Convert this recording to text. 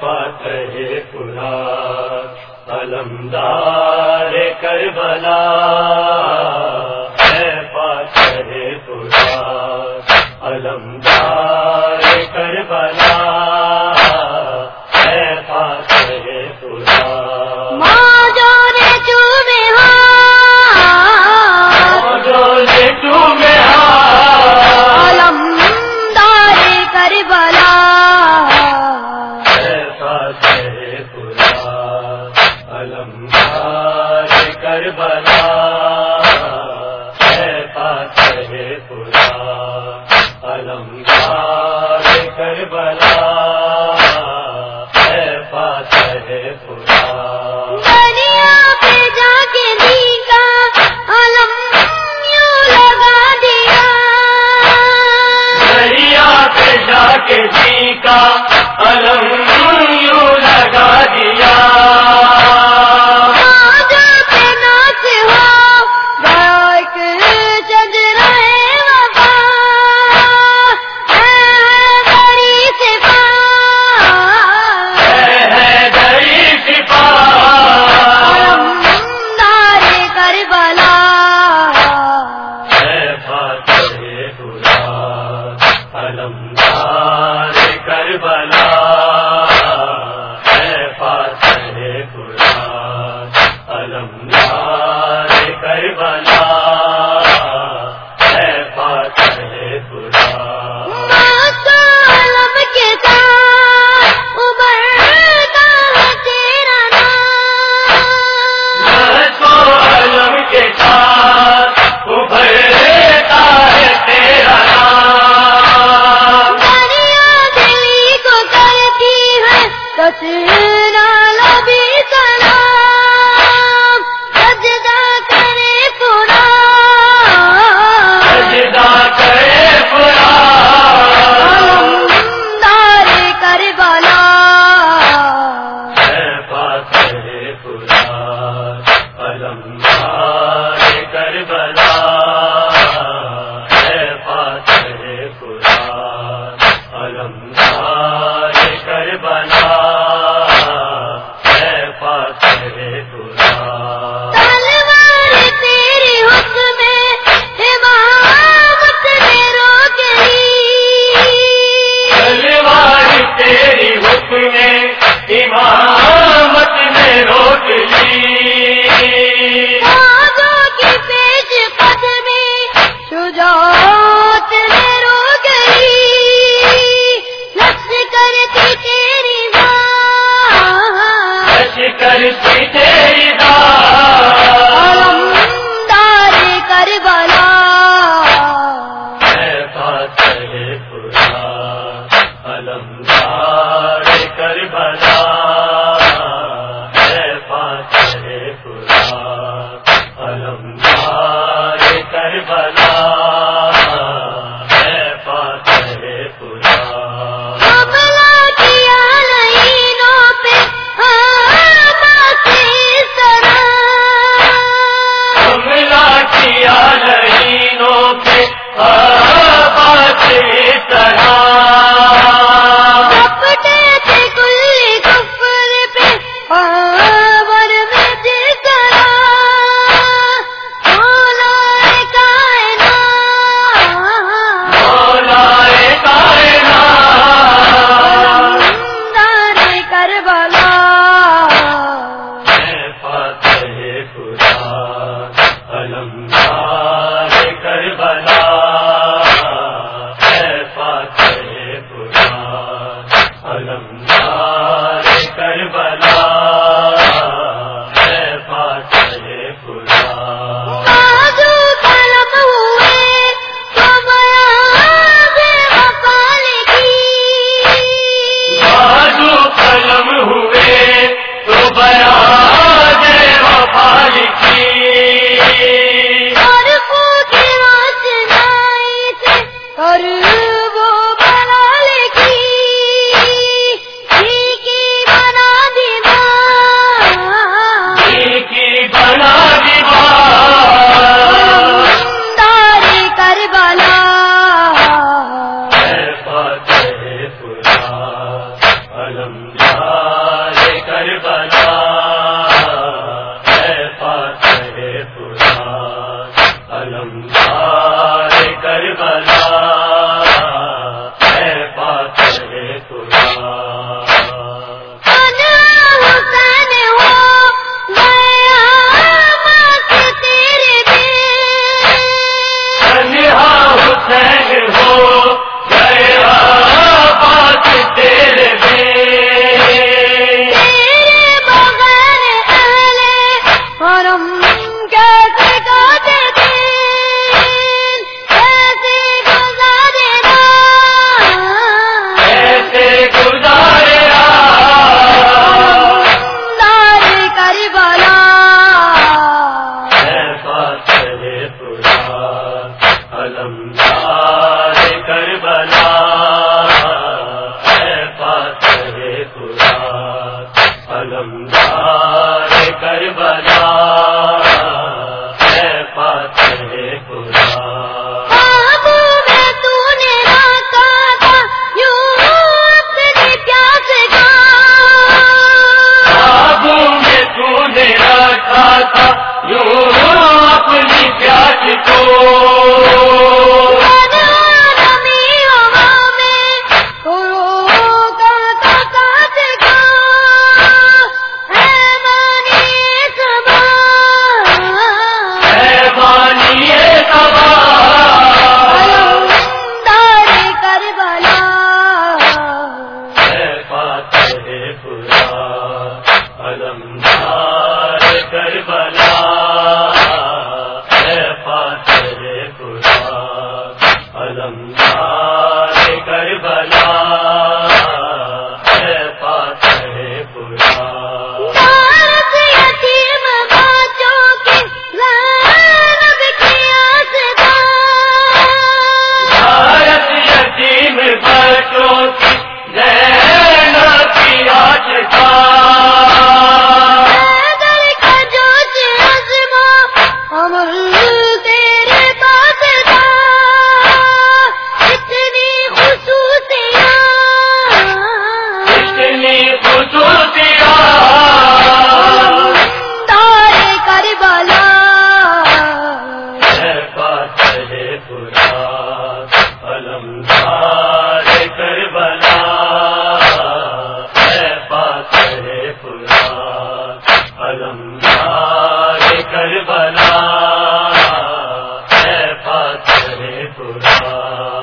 فتح پورا علمدار کربلا۔ ہے فتح پورا المدار کا الحمد لگا دیا۔ کربلا۔ کرتی تیری دار پاس کربلا پاتر پورا